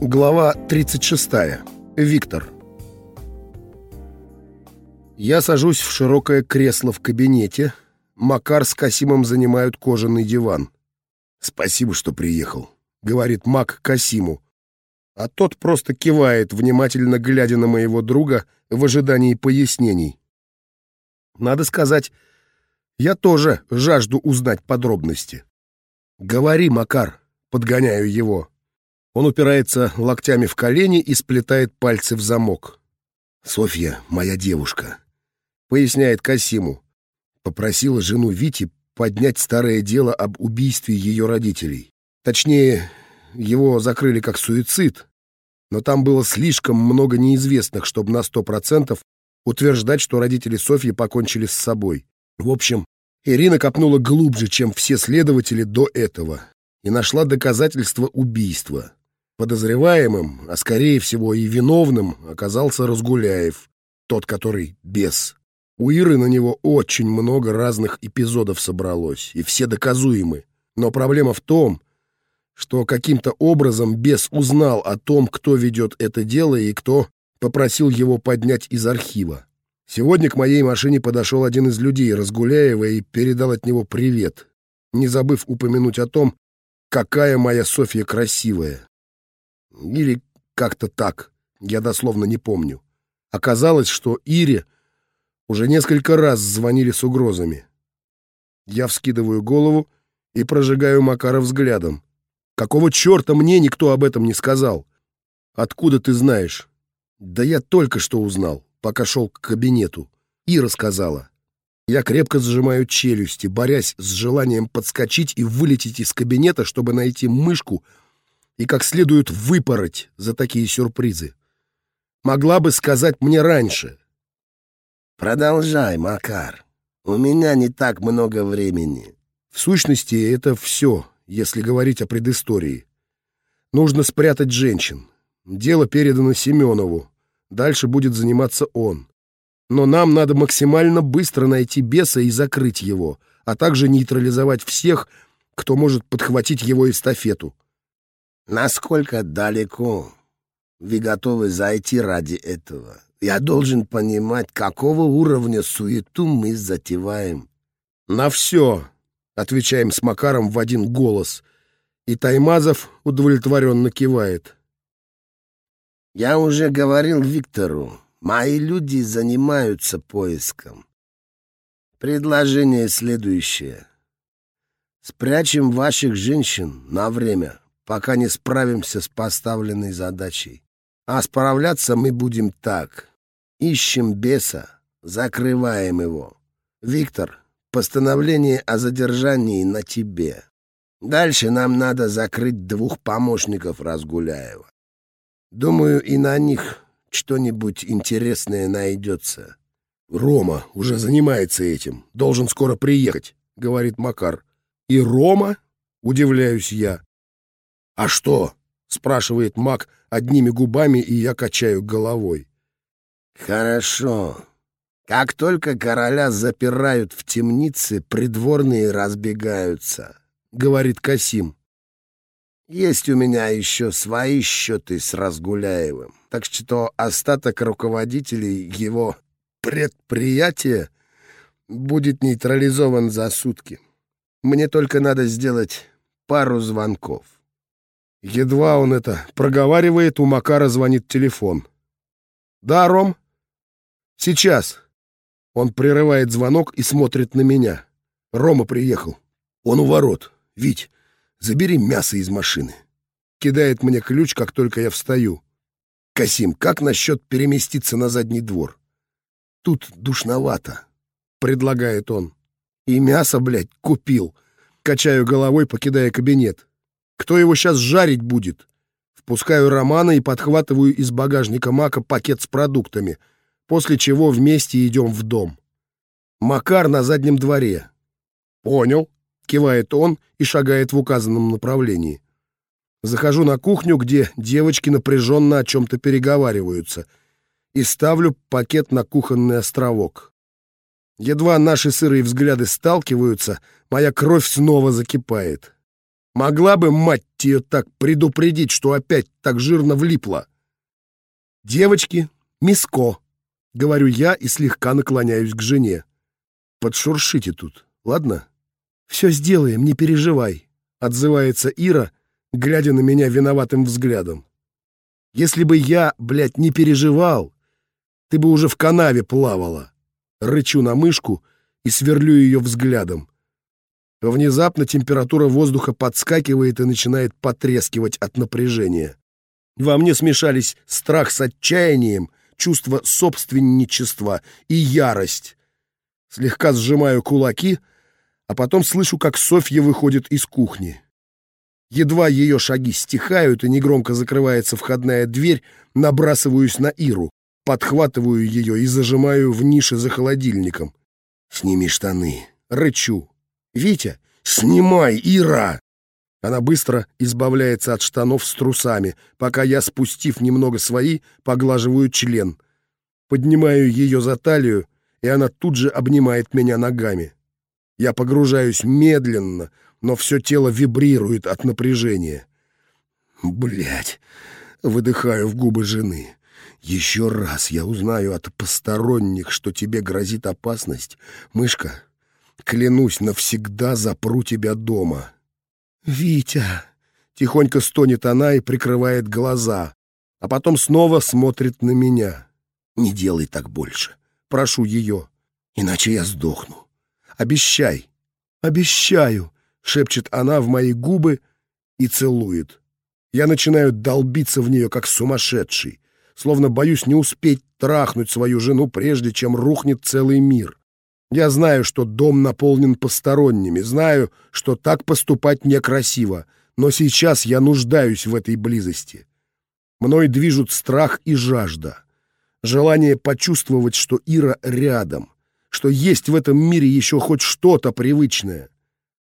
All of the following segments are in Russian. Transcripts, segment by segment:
Глава 36. Виктор. Я сажусь в широкое кресло в кабинете. Макар с Касимом занимают кожаный диван. «Спасибо, что приехал», — говорит Мак Касиму. А тот просто кивает, внимательно глядя на моего друга в ожидании пояснений. Надо сказать, я тоже жажду узнать подробности. «Говори, Макар», — подгоняю его. Он упирается локтями в колени и сплетает пальцы в замок. «Софья — моя девушка», — поясняет Касиму. Попросила жену Вити поднять старое дело об убийстве ее родителей. Точнее, его закрыли как суицид, но там было слишком много неизвестных, чтобы на сто процентов утверждать, что родители Софьи покончили с собой. В общем, Ирина копнула глубже, чем все следователи до этого, и нашла доказательства убийства. Подозреваемым, а скорее всего и виновным, оказался Разгуляев, тот, который бес. У Иры на него очень много разных эпизодов собралось, и все доказуемы. Но проблема в том, что каким-то образом бес узнал о том, кто ведет это дело и кто попросил его поднять из архива. Сегодня к моей машине подошел один из людей Разгуляева и передал от него привет, не забыв упомянуть о том, какая моя Софья красивая. Или как-то так, я дословно не помню. Оказалось, что Ире уже несколько раз звонили с угрозами. Я вскидываю голову и прожигаю Макара взглядом. Какого черта мне никто об этом не сказал? Откуда ты знаешь? Да я только что узнал, пока шел к кабинету. Ира сказала. Я крепко сжимаю челюсти, борясь с желанием подскочить и вылететь из кабинета, чтобы найти мышку, и как следует выпороть за такие сюрпризы. Могла бы сказать мне раньше. «Продолжай, Макар. У меня не так много времени». В сущности, это все, если говорить о предыстории. Нужно спрятать женщин. Дело передано Семенову. Дальше будет заниматься он. Но нам надо максимально быстро найти беса и закрыть его, а также нейтрализовать всех, кто может подхватить его эстафету. Насколько далеко вы готовы зайти ради этого? Я должен понимать, какого уровня суету мы затеваем. На все, отвечаем с Макаром в один голос. И Таймазов удовлетворенно кивает. Я уже говорил Виктору, мои люди занимаются поиском. Предложение следующее. Спрячем ваших женщин на время пока не справимся с поставленной задачей. А справляться мы будем так. Ищем беса, закрываем его. Виктор, постановление о задержании на тебе. Дальше нам надо закрыть двух помощников Разгуляева. Думаю, и на них что-нибудь интересное найдется. Рома уже занимается этим. Должен скоро приехать, говорит Макар. И Рома? Удивляюсь я. «А что?» — спрашивает маг одними губами, и я качаю головой. «Хорошо. Как только короля запирают в темнице, придворные разбегаются», — говорит Касим. «Есть у меня еще свои счеты с Разгуляевым, так что остаток руководителей его предприятия будет нейтрализован за сутки. Мне только надо сделать пару звонков. Едва он это проговаривает, у Макара звонит телефон. «Да, Ром?» «Сейчас». Он прерывает звонок и смотрит на меня. Рома приехал. Он у ворот. «Вить, забери мясо из машины». Кидает мне ключ, как только я встаю. «Касим, как насчет переместиться на задний двор?» «Тут душновато», — предлагает он. «И мясо, блядь, купил». Качаю головой, покидая кабинет. Кто его сейчас жарить будет? Впускаю Романа и подхватываю из багажника Мака пакет с продуктами, после чего вместе идем в дом. Макар на заднем дворе. «Понял», — кивает он и шагает в указанном направлении. Захожу на кухню, где девочки напряженно о чем-то переговариваются, и ставлю пакет на кухонный островок. Едва наши сырые взгляды сталкиваются, моя кровь снова закипает. Могла бы, мать ее, так предупредить, что опять так жирно влипла. «Девочки, миско», — говорю я и слегка наклоняюсь к жене. «Подшуршите тут, ладно?» «Все сделаем, не переживай», — отзывается Ира, глядя на меня виноватым взглядом. «Если бы я, блядь, не переживал, ты бы уже в канаве плавала». Рычу на мышку и сверлю ее взглядом. Внезапно температура воздуха подскакивает и начинает потрескивать от напряжения. Во мне смешались страх с отчаянием, чувство собственничества и ярость. Слегка сжимаю кулаки, а потом слышу, как Софья выходит из кухни. Едва ее шаги стихают и негромко закрывается входная дверь, набрасываюсь на Иру, подхватываю ее и зажимаю в нише за холодильником. «Сними штаны!» — рычу. «Витя, снимай, Ира!» Она быстро избавляется от штанов с трусами, пока я, спустив немного свои, поглаживаю член. Поднимаю ее за талию, и она тут же обнимает меня ногами. Я погружаюсь медленно, но все тело вибрирует от напряжения. Блять, выдыхаю в губы жены. Еще раз я узнаю от посторонних, что тебе грозит опасность. Мышка, Клянусь, навсегда запру тебя дома. Витя! Тихонько стонет она и прикрывает глаза, а потом снова смотрит на меня. Не делай так больше. Прошу ее, иначе я сдохну. Обещай. Обещаю, шепчет она в мои губы и целует. Я начинаю долбиться в нее, как сумасшедший, словно боюсь не успеть трахнуть свою жену, прежде чем рухнет целый мир. Я знаю, что дом наполнен посторонними, знаю, что так поступать некрасиво, но сейчас я нуждаюсь в этой близости. Мной движут страх и жажда. Желание почувствовать, что Ира рядом, что есть в этом мире еще хоть что-то привычное.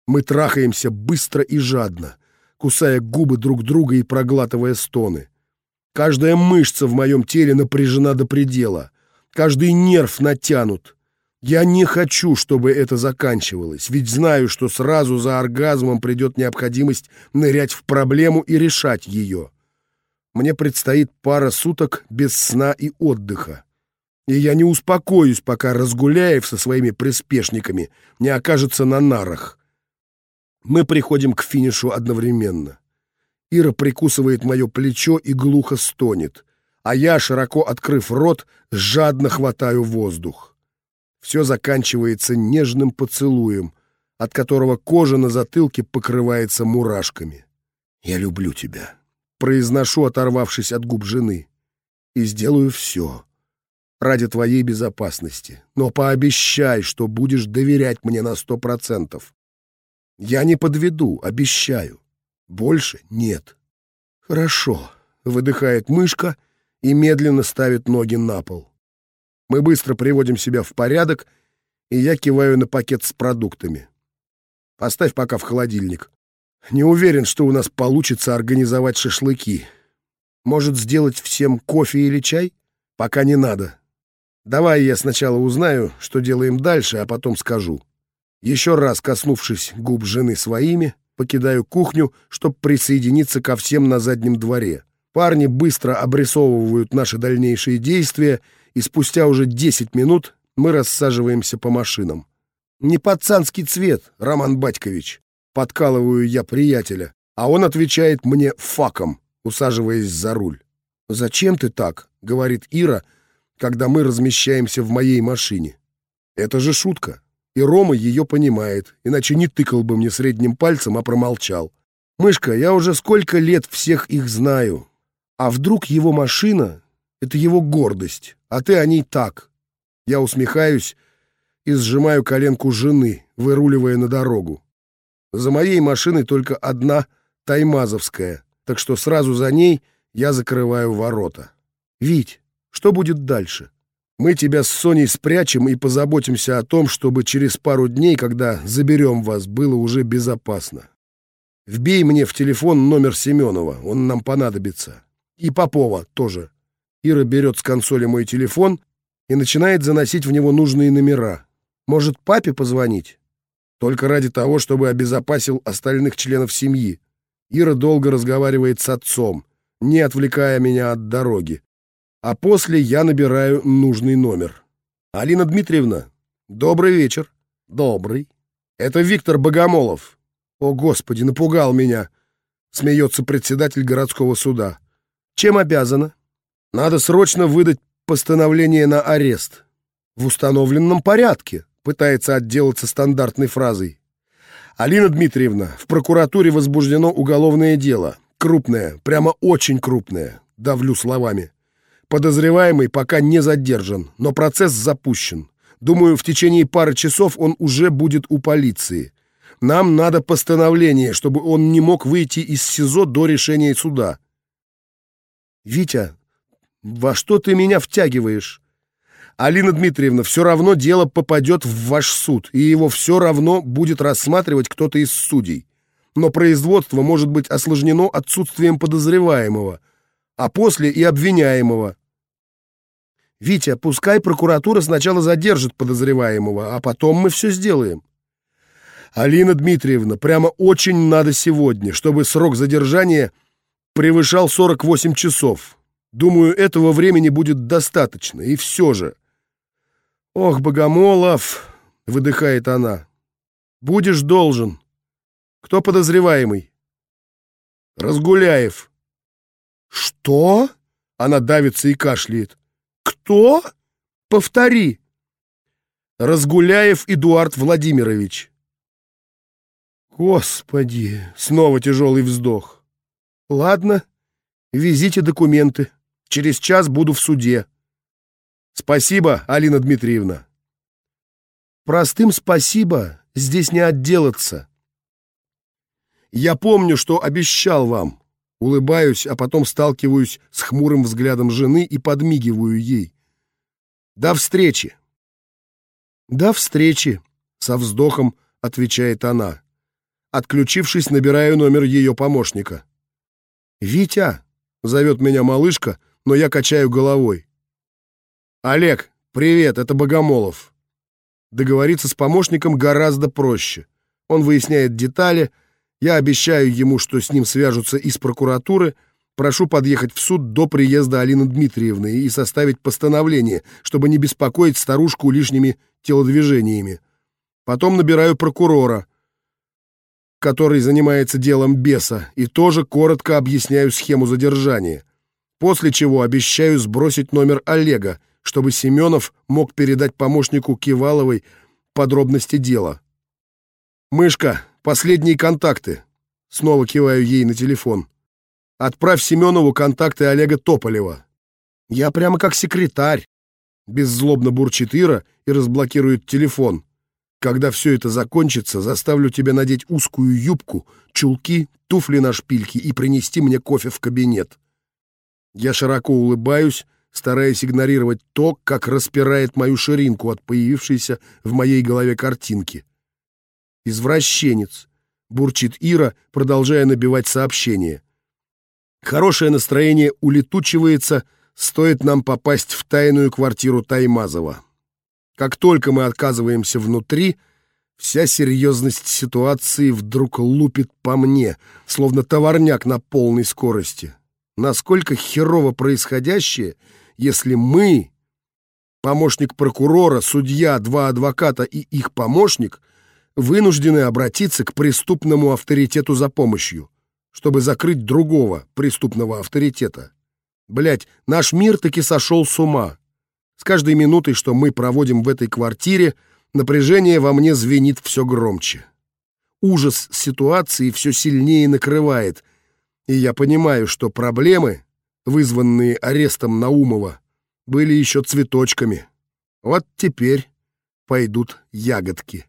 Мы трахаемся быстро и жадно, кусая губы друг друга и проглатывая стоны. Каждая мышца в моем теле напряжена до предела, каждый нерв натянут — я не хочу, чтобы это заканчивалось, ведь знаю, что сразу за оргазмом придет необходимость нырять в проблему и решать ее. Мне предстоит пара суток без сна и отдыха. И я не успокоюсь, пока Разгуляев со своими приспешниками не окажется на нарах. Мы приходим к финишу одновременно. Ира прикусывает мое плечо и глухо стонет, а я, широко открыв рот, жадно хватаю воздух. Все заканчивается нежным поцелуем, от которого кожа на затылке покрывается мурашками. «Я люблю тебя», — произношу, оторвавшись от губ жены, «и сделаю все ради твоей безопасности, но пообещай, что будешь доверять мне на сто процентов. Я не подведу, обещаю. Больше нет». «Хорошо», — выдыхает мышка и медленно ставит ноги на пол. Мы быстро приводим себя в порядок, и я киваю на пакет с продуктами. Поставь пока в холодильник. Не уверен, что у нас получится организовать шашлыки. Может, сделать всем кофе или чай? Пока не надо. Давай я сначала узнаю, что делаем дальше, а потом скажу. Еще раз коснувшись губ жены своими, покидаю кухню, чтобы присоединиться ко всем на заднем дворе. Парни быстро обрисовывают наши дальнейшие действия — и спустя уже 10 минут мы рассаживаемся по машинам. «Не пацанский цвет, Роман Батькович», — подкалываю я приятеля, а он отвечает мне факом, усаживаясь за руль. «Зачем ты так?» — говорит Ира, когда мы размещаемся в моей машине. «Это же шутка, и Рома ее понимает, иначе не тыкал бы мне средним пальцем, а промолчал. Мышка, я уже сколько лет всех их знаю. А вдруг его машина — это его гордость?» А ты о ней так. Я усмехаюсь и сжимаю коленку жены, выруливая на дорогу. За моей машиной только одна таймазовская, так что сразу за ней я закрываю ворота. Вить, что будет дальше? Мы тебя с Соней спрячем и позаботимся о том, чтобы через пару дней, когда заберем вас, было уже безопасно. Вбей мне в телефон номер Семенова, он нам понадобится. И Попова тоже. Ира берет с консоли мой телефон и начинает заносить в него нужные номера. Может, папе позвонить? Только ради того, чтобы обезопасил остальных членов семьи. Ира долго разговаривает с отцом, не отвлекая меня от дороги. А после я набираю нужный номер. «Алина Дмитриевна, добрый вечер». «Добрый». «Это Виктор Богомолов». «О, Господи, напугал меня», — смеется председатель городского суда. «Чем обязана?» «Надо срочно выдать постановление на арест». «В установленном порядке», — пытается отделаться стандартной фразой. «Алина Дмитриевна, в прокуратуре возбуждено уголовное дело. Крупное, прямо очень крупное», — давлю словами. «Подозреваемый пока не задержан, но процесс запущен. Думаю, в течение пары часов он уже будет у полиции. Нам надо постановление, чтобы он не мог выйти из СИЗО до решения суда». «Витя, во что ты меня втягиваешь?» Алина Дмитриевна, все равно дело попадет в ваш суд, и его все равно будет рассматривать кто-то из судей. Но производство может быть осложнено отсутствием подозреваемого, а после и обвиняемого. Витя, пускай прокуратура сначала задержит подозреваемого, а потом мы все сделаем. Алина Дмитриевна, прямо очень надо сегодня, чтобы срок задержания превышал 48 часов. Думаю, этого времени будет достаточно, и все же. «Ох, Богомолов!» — выдыхает она. «Будешь должен. Кто подозреваемый?» «Разгуляев». «Что?» — она давится и кашляет. «Кто? Повтори». «Разгуляев Эдуард Владимирович». «Господи!» — снова тяжелый вздох. «Ладно, везите документы. Через час буду в суде». Спасибо, Алина Дмитриевна. Простым спасибо здесь не отделаться. Я помню, что обещал вам. Улыбаюсь, а потом сталкиваюсь с хмурым взглядом жены и подмигиваю ей. До встречи. До встречи, со вздохом отвечает она. Отключившись, набираю номер ее помощника. «Витя!» — зовет меня малышка, но я качаю головой. «Олег, привет, это Богомолов». Договориться с помощником гораздо проще. Он выясняет детали, я обещаю ему, что с ним свяжутся из прокуратуры, прошу подъехать в суд до приезда Алины Дмитриевны и составить постановление, чтобы не беспокоить старушку лишними телодвижениями. Потом набираю прокурора, который занимается делом беса, и тоже коротко объясняю схему задержания. После чего обещаю сбросить номер Олега, чтобы Семенов мог передать помощнику Киваловой подробности дела. «Мышка, последние контакты». Снова киваю ей на телефон. «Отправь Семенову контакты Олега Тополева». «Я прямо как секретарь», — беззлобно бурчит Ира и разблокирует телефон. «Когда все это закончится, заставлю тебя надеть узкую юбку, чулки, туфли на шпильке и принести мне кофе в кабинет». Я широко улыбаюсь, стараясь игнорировать то, как распирает мою ширинку от появившейся в моей голове картинки. «Извращенец», — бурчит Ира, продолжая набивать сообщение. Хорошее настроение улетучивается, стоит нам попасть в тайную квартиру Таймазова. Как только мы отказываемся внутри, вся серьезность ситуации вдруг лупит по мне, словно товарняк на полной скорости. Насколько херово происходящее — если мы, помощник прокурора, судья, два адвоката и их помощник, вынуждены обратиться к преступному авторитету за помощью, чтобы закрыть другого преступного авторитета. Блять, наш мир таки сошел с ума. С каждой минутой, что мы проводим в этой квартире, напряжение во мне звенит все громче. Ужас ситуации все сильнее накрывает, и я понимаю, что проблемы вызванные арестом Наумова, были еще цветочками. Вот теперь пойдут ягодки.